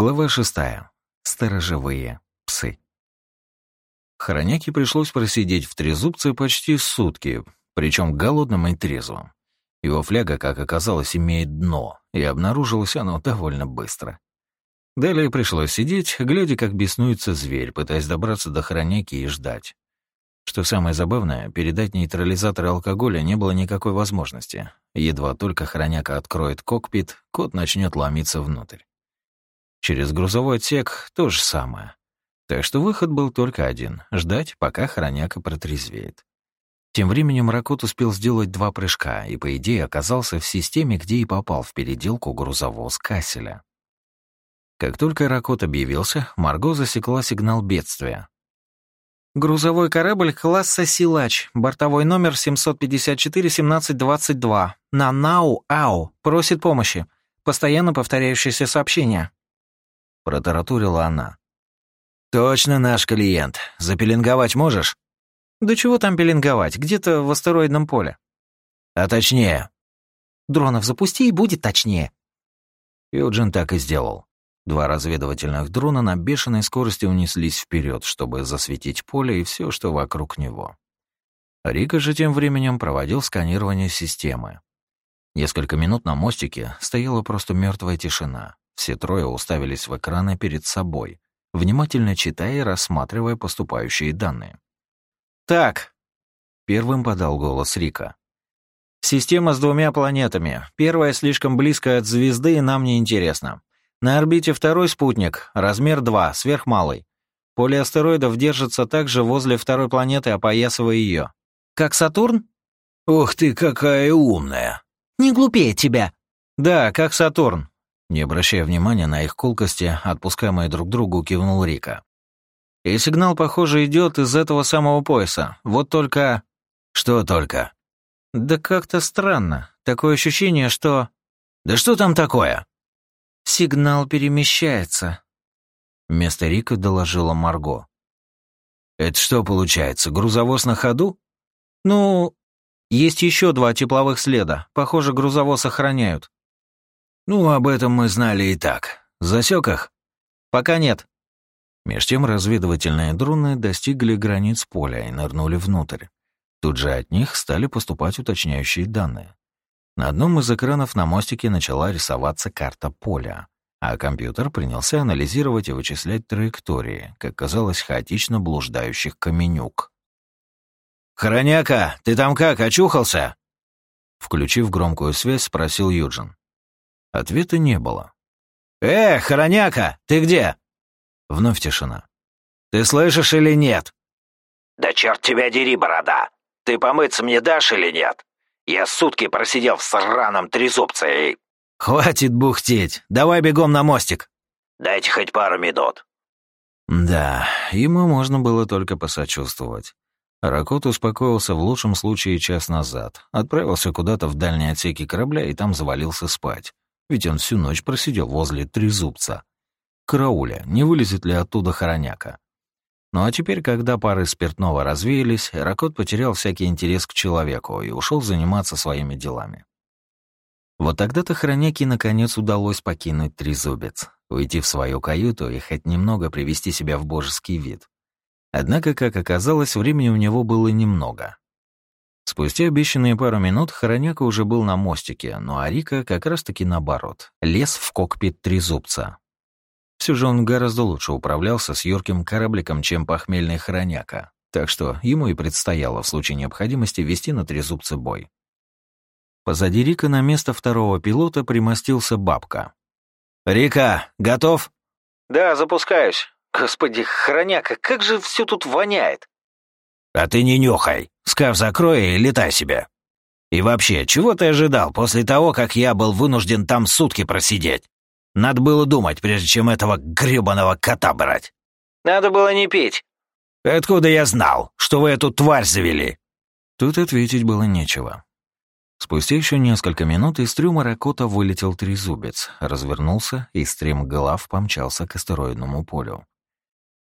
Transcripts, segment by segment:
Глава шестая. Сторожевые псы. Хороняке пришлось просидеть в трезубце почти сутки, причем голодным и трезвым. Его фляга, как оказалось, имеет дно, и обнаружилось оно довольно быстро. Далее пришлось сидеть, глядя, как беснуется зверь, пытаясь добраться до хороняки и ждать. Что самое забавное, передать нейтрализаторы алкоголя не было никакой возможности. Едва только хороняка откроет кокпит, кот начнет ломиться внутрь. Через грузовой отсек то же самое. Так что выход был только один — ждать, пока хороняка протрезвеет. Тем временем Ракот успел сделать два прыжка и, по идее, оказался в системе, где и попал в переделку грузовоз Касселя. Как только Ракот объявился, Марго засекла сигнал бедствия. «Грузовой корабль класса «Силач», бортовой номер 754-1722, на Нау-Ау, просит помощи. Постоянно повторяющееся сообщение» протаратурила она. «Точно наш клиент. Запеленговать можешь?» «Да чего там пеленговать? Где-то в астероидном поле». «А точнее?» «Дронов запусти, и будет точнее». Юджин так и сделал. Два разведывательных дрона на бешеной скорости унеслись вперед, чтобы засветить поле и все, что вокруг него. Рика же тем временем проводил сканирование системы. Несколько минут на мостике стояла просто мертвая тишина. Все трое уставились в экраны перед собой, внимательно читая и рассматривая поступающие данные. «Так», — первым подал голос Рика. «Система с двумя планетами. Первая слишком близко от звезды и нам не интересна. На орбите второй спутник, размер 2, сверхмалый. Поле астероидов держится также возле второй планеты, опоясывая ее. Как Сатурн? Ух ты, какая умная. Не глупее тебя. Да, как Сатурн. Не обращая внимания на их колкости, отпускаемые друг другу, кивнул Рика. «И сигнал, похоже, идет из этого самого пояса. Вот только...» «Что только?» «Да как-то странно. Такое ощущение, что...» «Да что там такое?» «Сигнал перемещается», — вместо Рика доложила Марго. «Это что получается, грузовоз на ходу?» «Ну, есть еще два тепловых следа. Похоже, грузовоз охраняют». «Ну, об этом мы знали и так. Засек их?» «Пока нет». Меж тем разведывательные дроны достигли границ поля и нырнули внутрь. Тут же от них стали поступать уточняющие данные. На одном из экранов на мостике начала рисоваться карта поля, а компьютер принялся анализировать и вычислять траектории, как казалось, хаотично блуждающих каменюк. «Хороняка, ты там как, очухался?» Включив громкую связь, спросил Юджин. Ответа не было. «Э, хороняка, ты где?» Вновь тишина. «Ты слышишь или нет?» «Да черт тебя дери, борода! Ты помыться мне дашь или нет? Я сутки просидел в сраном трезубце и...» «Хватит бухтеть! Давай бегом на мостик!» «Дайте хоть пару минут». Да, ему можно было только посочувствовать. Ракот успокоился в лучшем случае час назад, отправился куда-то в дальние отсеки корабля и там завалился спать ведь он всю ночь просидел возле трезубца. Карауля, не вылезет ли оттуда хороняка? Ну а теперь, когда пары спиртного развеялись, Ракот потерял всякий интерес к человеку и ушел заниматься своими делами. Вот тогда-то хороняке наконец удалось покинуть трезубец, уйти в свою каюту и хоть немного привести себя в божеский вид. Однако, как оказалось, времени у него было немного. Спустя обещанные пару минут Хороняка уже был на мостике, но Арика как раз-таки наоборот, лез в кокпит трезубца. Все же он гораздо лучше управлялся с юрким корабликом, чем похмельный Хороняка, так что ему и предстояло в случае необходимости вести на трезубце бой. Позади Рика на место второго пилота примостился бабка. «Рика, готов?» «Да, запускаюсь. Господи, Хороняка, как же все тут воняет!» «А ты не нюхай. Скаф закрой и летай себе. И вообще, чего ты ожидал после того, как я был вынужден там сутки просидеть? Надо было думать, прежде чем этого грёбаного кота брать». «Надо было не пить». «Откуда я знал, что вы эту тварь завели?» Тут ответить было нечего. Спустя еще несколько минут из трюма Ракота вылетел трезубец, развернулся и стремглав помчался к астероидному полю.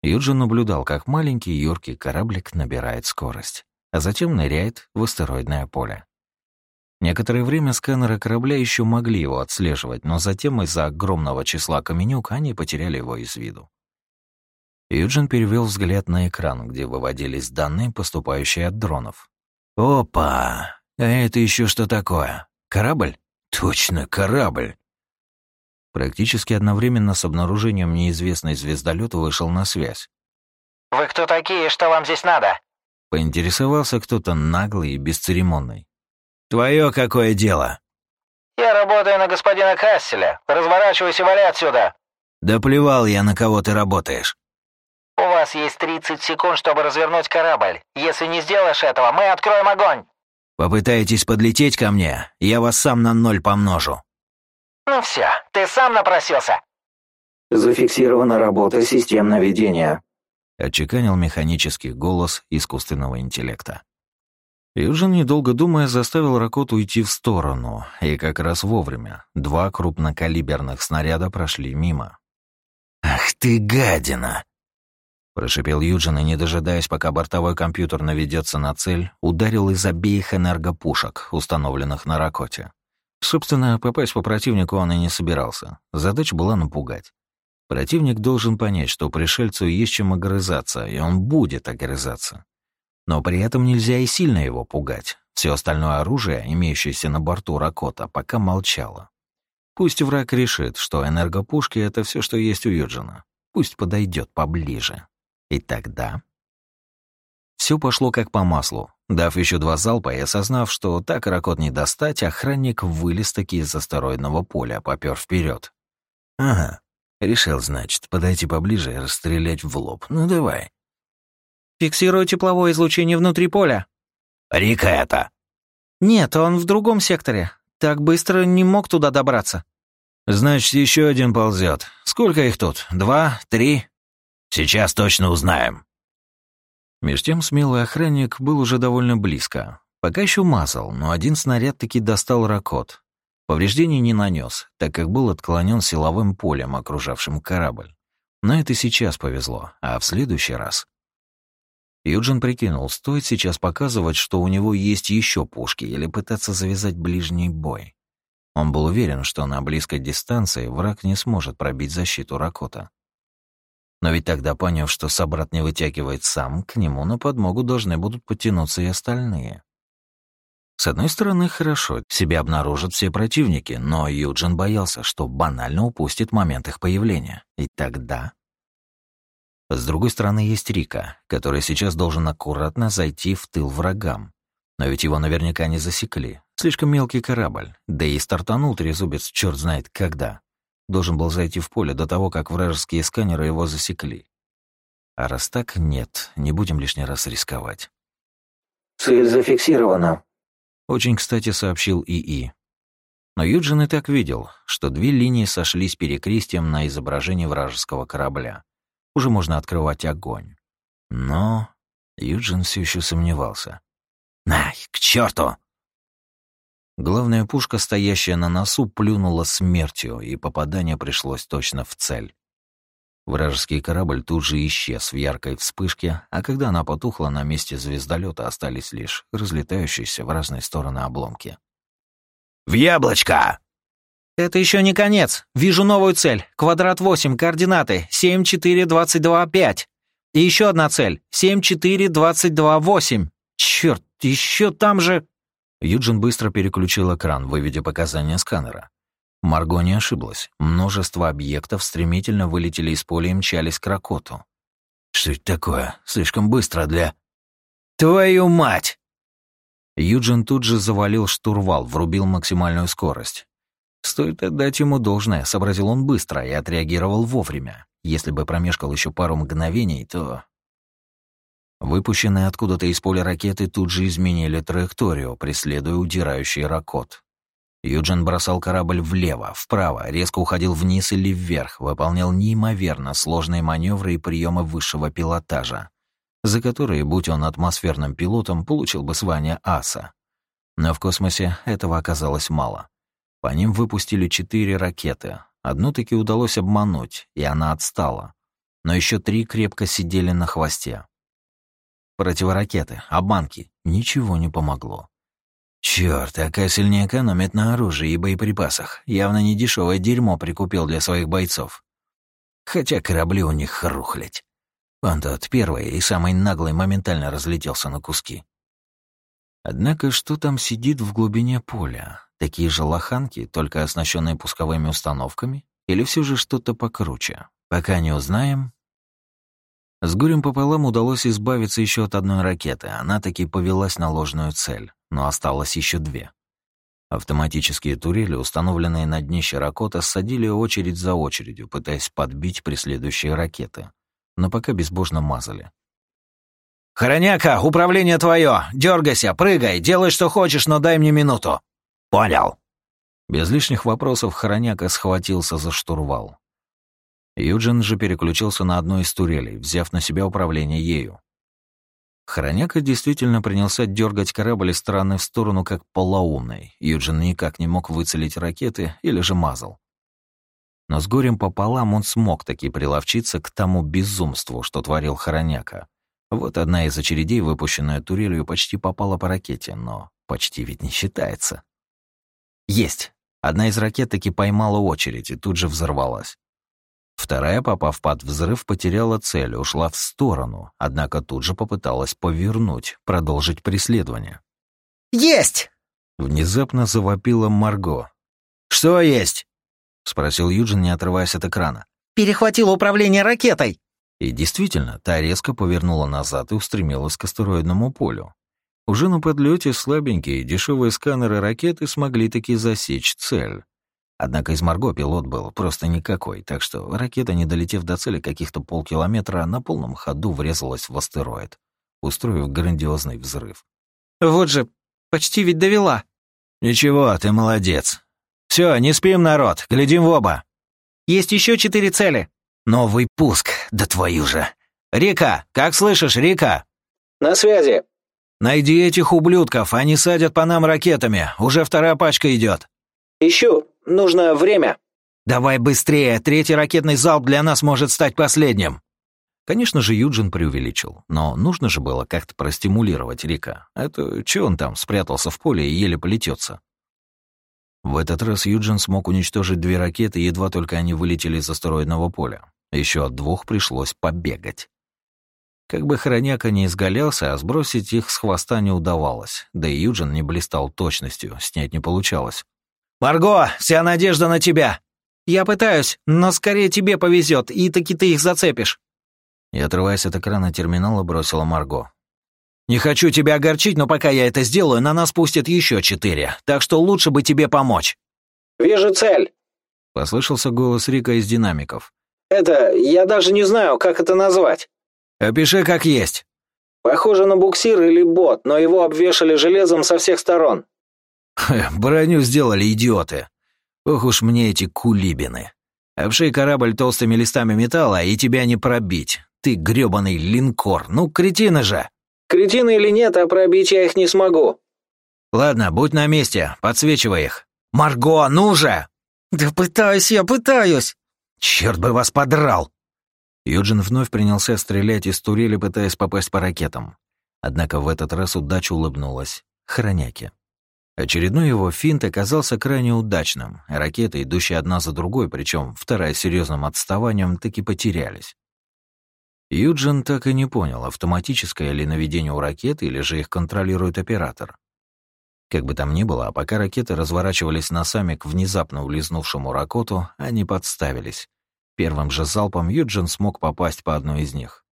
Юджин наблюдал, как маленький юркий кораблик набирает скорость, а затем ныряет в астероидное поле. Некоторое время сканеры корабля еще могли его отслеживать, но затем из-за огромного числа каменюк они потеряли его из виду. Юджин перевел взгляд на экран, где выводились данные, поступающие от дронов. «Опа! А это еще что такое? Корабль? Точно, корабль!» Практически одновременно с обнаружением неизвестный звездолет вышел на связь. «Вы кто такие? Что вам здесь надо?» Поинтересовался кто-то наглый и бесцеремонный. «Твое какое дело?» «Я работаю на господина Касселя. Разворачивайся вали отсюда!» «Да плевал я, на кого ты работаешь!» «У вас есть 30 секунд, чтобы развернуть корабль. Если не сделаешь этого, мы откроем огонь!» «Попытаетесь подлететь ко мне, я вас сам на ноль помножу!» «Ну все, ты сам напросился!» «Зафиксирована работа систем наведения», — отчеканил механический голос искусственного интеллекта. Юджин, недолго думая, заставил Ракот уйти в сторону, и как раз вовремя. Два крупнокалиберных снаряда прошли мимо. «Ах ты гадина!» Прошипел Юджин и, не дожидаясь, пока бортовой компьютер наведется на цель, ударил из обеих энергопушек, установленных на Ракоте. Собственно, попасть по противнику он и не собирался. Задача была напугать. Противник должен понять, что пришельцу есть чем огрызаться, и он будет огрызаться. Но при этом нельзя и сильно его пугать. Все остальное оружие, имеющееся на борту Ракота, пока молчало. Пусть враг решит, что энергопушки — это все, что есть у Юджина. Пусть подойдет поближе. И тогда... Все пошло как по маслу. Дав еще два залпа и осознав, что так ракот не достать, охранник вылез таки из астероидного поля, попер вперед. «Ага, решил, значит, подойти поближе и расстрелять в лоб. Ну давай». «Фиксирую тепловое излучение внутри поля». «Рика это!» «Нет, он в другом секторе. Так быстро не мог туда добраться». «Значит, еще один ползет. Сколько их тут? Два? Три?» «Сейчас точно узнаем». Меж тем смелый охранник был уже довольно близко. Пока еще мазал, но один снаряд таки достал ракот. Повреждений не нанес, так как был отклонен силовым полем, окружавшим корабль. Но это сейчас повезло, а в следующий раз... Юджин прикинул, стоит сейчас показывать, что у него есть еще пушки, или пытаться завязать ближний бой. Он был уверен, что на близкой дистанции враг не сможет пробить защиту Ракота. Но ведь тогда, поняв, что собрат не вытягивает сам, к нему на подмогу должны будут подтянуться и остальные. С одной стороны, хорошо, себя обнаружат все противники, но Юджин боялся, что банально упустит момент их появления. И тогда... С другой стороны, есть Рика, который сейчас должен аккуратно зайти в тыл врагам. Но ведь его наверняка не засекли. Слишком мелкий корабль. Да и стартанул трезубец черт знает когда должен был зайти в поле до того, как вражеские сканеры его засекли. А раз так, нет, не будем лишний раз рисковать. «Цель зафиксирована», — очень кстати сообщил ИИ. Но Юджин и так видел, что две линии сошлись перекрестием на изображении вражеского корабля. Уже можно открывать огонь. Но Юджин все еще сомневался. «Най, к черту! Главная пушка, стоящая на носу, плюнула смертью, и попадание пришлось точно в цель. Вражеский корабль тут же исчез в яркой вспышке, а когда она потухла, на месте звездолета остались лишь разлетающиеся в разные стороны обломки. «В яблочко!» «Это еще не конец. Вижу новую цель. Квадрат 8, координаты 74225. И еще одна цель 74228. Черт, еще там же...» Юджин быстро переключил экран, выведя показания сканера. Марго не ошиблась. Множество объектов стремительно вылетели из поля и мчались к Ракоту. «Что это такое? Слишком быстро для...» «Твою мать!» Юджин тут же завалил штурвал, врубил максимальную скорость. Стоит отдать ему должное, сообразил он быстро и отреагировал вовремя. Если бы промешкал еще пару мгновений, то Выпущенные откуда-то из поля ракеты тут же изменили траекторию, преследуя удирающий ракот. Юджин бросал корабль влево, вправо, резко уходил вниз или вверх, выполнял неимоверно сложные маневры и приемы высшего пилотажа, за которые, будь он атмосферным пилотом, получил бы звание аса. Но в космосе этого оказалось мало. По ним выпустили четыре ракеты. Одну таки удалось обмануть, и она отстала. Но еще три крепко сидели на хвосте. Противоракеты, обманки. Ничего не помогло. Черт, АК сильнее экономит на оружии и боеприпасах. Явно не дешевое дерьмо прикупил для своих бойцов. Хотя корабли у них рухлять. Он тот первый и самый наглый моментально разлетелся на куски. Однако что там сидит в глубине поля? Такие же лоханки, только оснащенные пусковыми установками? Или все же что-то покруче? Пока не узнаем. С горем пополам удалось избавиться еще от одной ракеты. Она таки повелась на ложную цель, но осталось еще две. Автоматические турели, установленные на дне Щерокота, ссадили очередь за очередью, пытаясь подбить преследующие ракеты. Но пока безбожно мазали. «Хороняка, управление твое! Дергайся, прыгай, делай, что хочешь, но дай мне минуту!» «Понял!» Без лишних вопросов Хороняка схватился за штурвал. Юджин же переключился на одну из турелей, взяв на себя управление ею. Хороняка действительно принялся дергать корабль из стороны в сторону, как полоумный. Юджин никак не мог выцелить ракеты или же мазал. Но с горем пополам он смог таки приловчиться к тому безумству, что творил Хороняка. Вот одна из очередей, выпущенная турелью, почти попала по ракете, но почти ведь не считается. Есть! Одна из ракет таки поймала очередь и тут же взорвалась. Вторая, попав под взрыв, потеряла цель, ушла в сторону, однако тут же попыталась повернуть, продолжить преследование. «Есть!» Внезапно завопила Марго. «Что есть?» — спросил Юджин, не отрываясь от экрана. «Перехватила управление ракетой!» И действительно, та резко повернула назад и устремилась к астероидному полю. Уже на подлете слабенькие дешевые сканеры ракеты смогли таки засечь цель. Однако из Марго пилот был просто никакой, так что ракета, не долетев до цели каких-то полкилометра, на полном ходу врезалась в астероид, устроив грандиозный взрыв. «Вот же, почти ведь довела!» «Ничего, ты молодец. Все, не спим, народ, глядим в оба!» «Есть еще четыре цели!» «Новый пуск, да твою же!» «Рика, как слышишь, Рика?» «На связи!» «Найди этих ублюдков, они садят по нам ракетами, уже вторая пачка идет. «Ищу, нужно время!» «Давай быстрее, третий ракетный залп для нас может стать последним!» Конечно же, Юджин преувеличил, но нужно же было как-то простимулировать Рика. Это че он там спрятался в поле и еле полетется? В этот раз Юджин смог уничтожить две ракеты, едва только они вылетели из астероидного поля. Еще от двух пришлось побегать. Как бы хроняка не изгалялся, а сбросить их с хвоста не удавалось, да и Юджин не блистал точностью, снять не получалось. «Марго, вся надежда на тебя!» «Я пытаюсь, но скорее тебе повезет, и таки ты их зацепишь». И, отрываясь от экрана терминала, бросила Марго. «Не хочу тебя огорчить, но пока я это сделаю, на нас пустят еще четыре, так что лучше бы тебе помочь». «Вижу цель», — послышался голос Рика из динамиков. «Это... я даже не знаю, как это назвать». «Опиши как есть». «Похоже на буксир или бот, но его обвешали железом со всех сторон». «Броню сделали идиоты. Ох уж мне эти кулибины. Обшей корабль толстыми листами металла, и тебя не пробить. Ты грёбаный линкор, ну кретина же!» Кретины или нет, а пробить я их не смогу. Ладно, будь на месте, подсвечивай их. Марго, ну же! Да пытаюсь я, пытаюсь. Черт бы вас подрал! Юджин вновь принялся стрелять из турели, пытаясь попасть по ракетам. Однако в этот раз удача улыбнулась. Хроняки. Очередной его финт оказался крайне удачным. Ракеты, идущие одна за другой, причем вторая с серьезным отставанием, таки потерялись. Юджин так и не понял, автоматическое ли наведение у ракеты или же их контролирует оператор. Как бы там ни было, а пока ракеты разворачивались носами к внезапно улизнувшему ракоту, они подставились. Первым же залпом Юджин смог попасть по одной из них.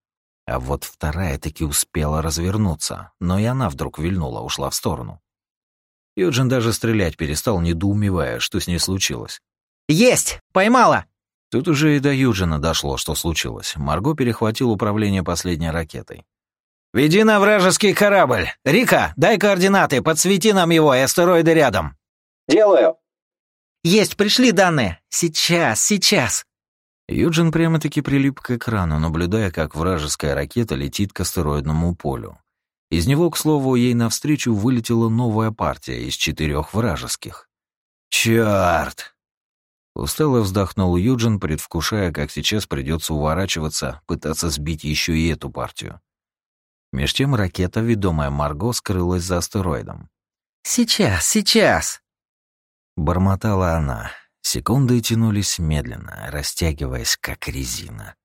А вот вторая таки успела развернуться, но и она вдруг вильнула, ушла в сторону. Юджин даже стрелять перестал, недоумевая, что с ней случилось. «Есть! Поймала!» Тут уже и до Юджина дошло, что случилось. Марго перехватил управление последней ракетой. «Веди на вражеский корабль! Рика, дай координаты, подсвети нам его и астероиды рядом!» «Делаю!» «Есть, пришли данные! Сейчас, сейчас!» Юджин прямо-таки прилип к экрану, наблюдая, как вражеская ракета летит к астероидному полю. Из него, к слову, ей навстречу вылетела новая партия из четырех вражеских. «Чёрт!» Устало вздохнул Юджин, предвкушая, как сейчас придется уворачиваться, пытаться сбить еще и эту партию. Меж тем ракета, ведомая Марго, скрылась за астероидом. «Сейчас, сейчас!» Бормотала она. Секунды тянулись медленно, растягиваясь, как резина.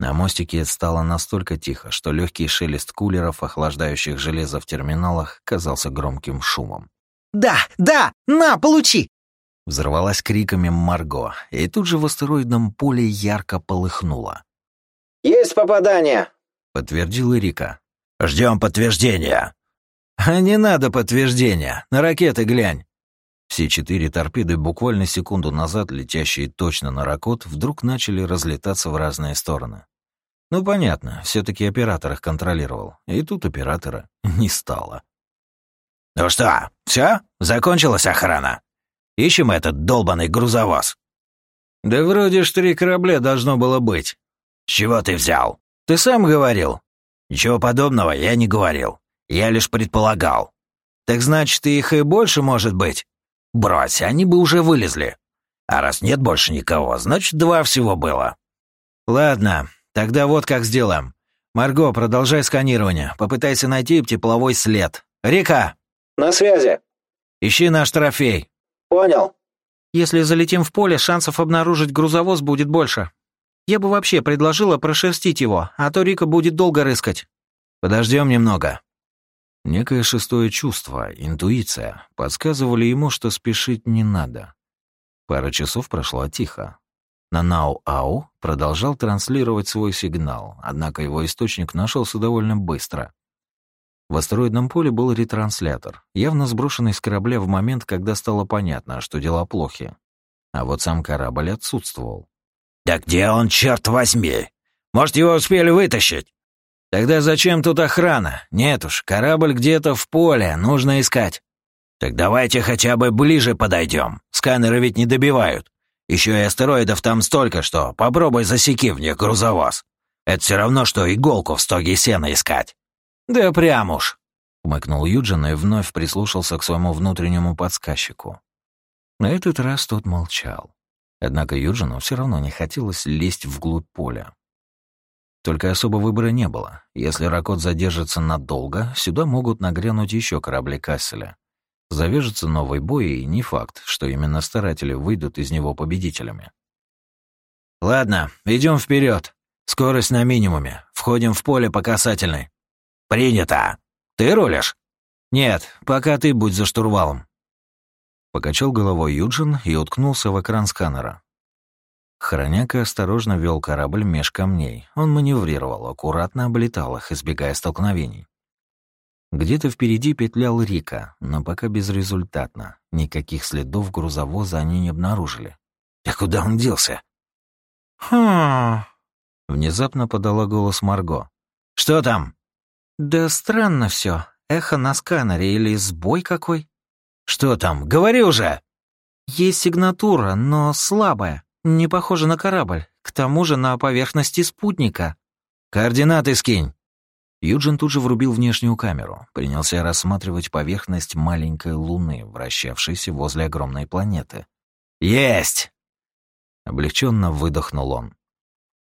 На мостике стало настолько тихо, что легкий шелест кулеров, охлаждающих железо в терминалах, казался громким шумом. «Да, да! На, получи!» Взорвалась криками Марго, и тут же в астероидном поле ярко полыхнуло. «Есть попадание!» — подтвердил Эрика. «Ждем подтверждения!» «А не надо подтверждения! На ракеты глянь!» Все четыре торпеды, буквально секунду назад летящие точно на Ракот, вдруг начали разлетаться в разные стороны. Ну, понятно, все таки оператор их контролировал. И тут оператора не стало. «Ну что, все? Закончилась охрана? Ищем этот долбанный грузовоз». «Да вроде ж три корабля должно было быть». «С чего ты взял?» «Ты сам говорил». «Ничего подобного я не говорил. Я лишь предполагал». «Так значит, их и больше может быть?» Брось, они бы уже вылезли. А раз нет больше никого, значит, два всего было. Ладно, тогда вот как сделаем. Марго, продолжай сканирование. Попытайся найти тепловой след. Река! На связи. Ищи наш трофей. Понял. Если залетим в поле, шансов обнаружить грузовоз будет больше. Я бы вообще предложила прошерстить его, а то Рика будет долго рыскать. Подождем немного. Некое шестое чувство, интуиция, подсказывали ему, что спешить не надо. Пара часов прошла тихо. Нанау-Ау продолжал транслировать свой сигнал, однако его источник нашелся довольно быстро. В астероидном поле был ретранслятор, явно сброшенный с корабля в момент, когда стало понятно, что дела плохи. А вот сам корабль отсутствовал. «Да где он, черт возьми? Может, его успели вытащить?» Тогда зачем тут охрана? Нет уж, корабль где-то в поле, нужно искать. Так давайте хотя бы ближе подойдем. Сканеры ведь не добивают. Еще и астероидов там столько, что попробуй засеки в них грузовоз. Это все равно, что иголку в стоге сена искать. Да прям уж. Умыкнул Юджин и вновь прислушался к своему внутреннему подсказчику. На этот раз тот молчал. Однако Юджину все равно не хотелось лезть вглубь поля. Только особо выбора не было. Если Ракот задержится надолго, сюда могут нагрянуть еще корабли Касселя. Завяжется новый бой, и не факт, что именно старатели выйдут из него победителями. «Ладно, идем вперед. Скорость на минимуме. Входим в поле по касательной». «Принято. Ты рулишь?» «Нет, пока ты будь за штурвалом». Покачал головой Юджин и уткнулся в экран сканера. Хроняка осторожно вел корабль меж камней. Он маневрировал, аккуратно облетал их, избегая столкновений. Где-то впереди петлял Рика, но пока безрезультатно. Никаких следов грузовоза они не обнаружили. «А куда он делся?» «Хм...» Внезапно подала голос Марго. «Что там?» «Да странно все. Эхо на сканере или сбой какой?» «Что там? Говори уже!» «Есть сигнатура, но слабая. Не похоже на корабль. К тому же на поверхности спутника. Координаты скинь. Юджин тут же врубил внешнюю камеру, принялся рассматривать поверхность маленькой Луны, вращавшейся возле огромной планеты. «Есть!» Облегченно выдохнул он.